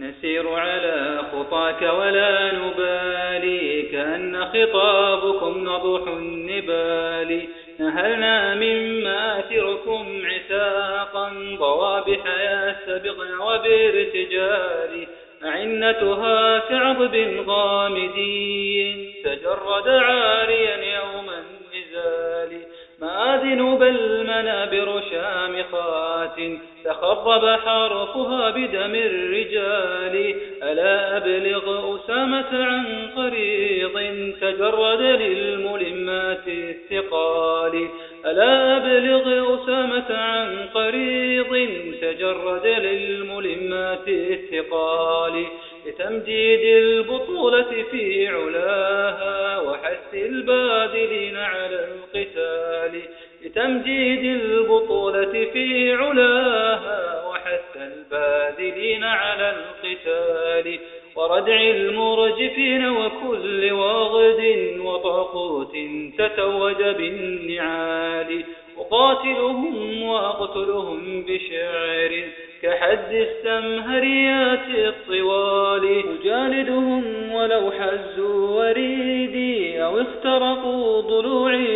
نسير على خطاك ولا نبالي كأن خطابكم نضح النبال. نهلنا من مآثركم عتاقا ضوابح يستبقن وبارتجال. أعنتها كعضب غامدي تجرد عاريا تخضب حرفها بدم الرجال. ألا أبلغ أسامة عن قريض تجرد للملمات الثقال. ألا أبلغ أسامة عن قريض تجرد للملمات الثقال. لتمجيد البطولة في علاها وحث البادلين على القتال. لتمجيد البطولة في علاها وردع المرجفين وكل واغد وطاقوت تتوج بالنعال. أقاتلهم وأقتلهم بشعر كحد السمهريات الطوال. أجالدهم ولو حزوا وريدي أو اخترقوا ضلوعي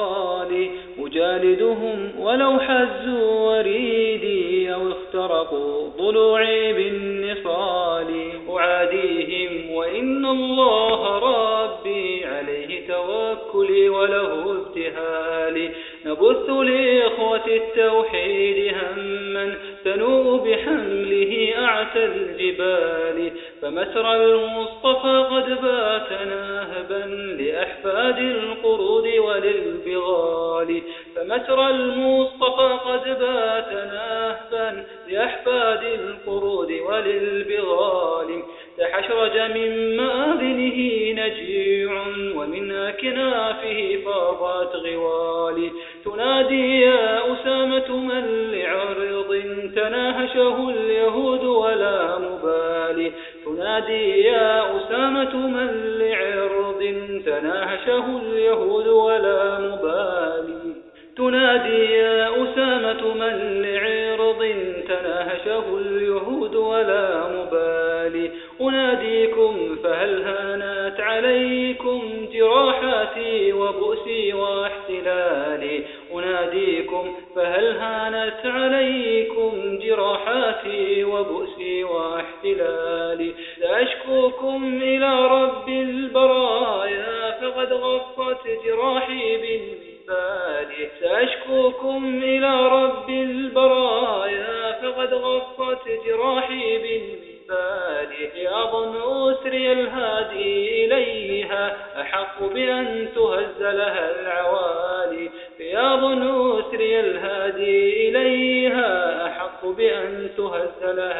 بالنصال أجالدهم ولو حزوا وريدي أو اخترقوا ضلوعي بالنصال أعاديهم وإن الله ربي عليه توكلي وله ابتهالي نبث لإخوة التوحيد هما تنوء بحمله أعتى الجبال فمسرى المصطفى قد بات ناهبا لأحفاد القرود وللبغال. فمسرى المصطفى قد بات ناهبا لأحفاد القرود وللبغال تحشرج من مآذنه نجيع ومن أكنافه فاضت غوالي تنادي يا أسامة من لعرض تناهشه اليهود ولا مبالي تنادي يا أسامة من لعرض تناهشه اليهود ولا مبالي تنادي يا أسامة من لعرض تناهشه اليهود ولا مبالي. أناديكم فهل هانت عليكم جراحاتي وبؤسي واحتلالي؟ أناديكم فهل هانت عليكم جراحاتي وبؤسي واحتلالي؟ سأشكوكم إلى رب البرايا فقد غفت جراحي بالمثال سأشكوكم إلى رب البرايا فقد غفت جراحي بالمثال رياض أسري الهادي إليها. أحق بأن تهز لها العوالي رياض أسري الهادي إليها. أحق بأن تهز لها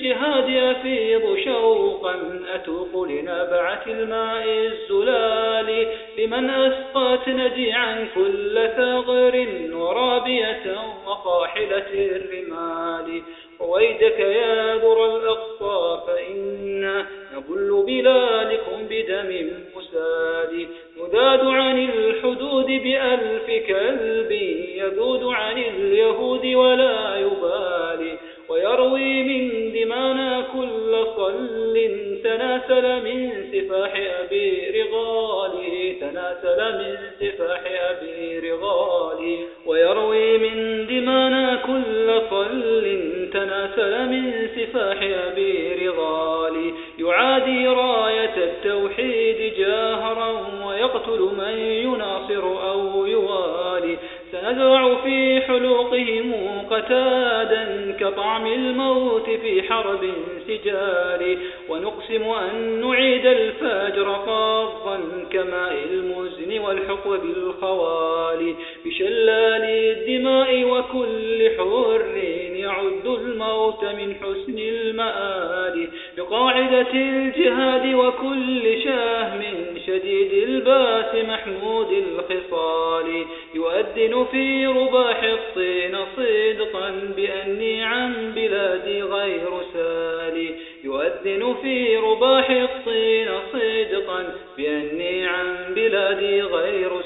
الجهاد أفيض شوقا أتوق لنبعة الماء الزلال. لمن أسقت نجيعا كل ثغر ورابية وقاحلة الرمال. رويدك يا ذر الأقصى فإنا نبل بلادكم بدم مسال نذاد عن الحدود بألف كلب يذود عن اليهود ولا صل تناسل من سفاح أبي رغالي تناسل من سفاح أبي رغالي. ويروي من دمانا كل صل تناسل من سفاح أبي رغالي. يعادي راية التوحيد جاهرا ويقتل من يناصر أو سنزرع في حلوقهم قتادا كطعم الموت في حرب سجال ونقسم أن نعيد الفجر قاضا كماء المزن والحقو بالخوال. بشلال الدماء وكل حر يعد الموت من حسن المآل. بقاعدة الجهاد وكل شهم شديد الباس محمود الخصال. يؤذن في رباح الطين صدقا بأني عن بلادي غير سالي يؤذن في رباح الطين صدقا بأني عن بلادي غير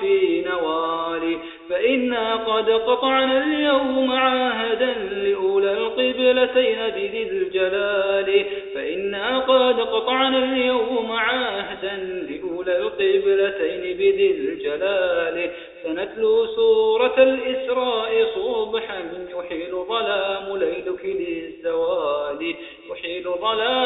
في نوالي فإنا قد قطعنا اليوم عاهدا لأولى القبلتين بذي الجلال. فإنا قد قطعنا اليوم عاهدا لأولى القبلتين بذي الجلال. سنتلو سورة الإسراء صبحا يحيل ظلام ليلك للزوال. يحيل ظلام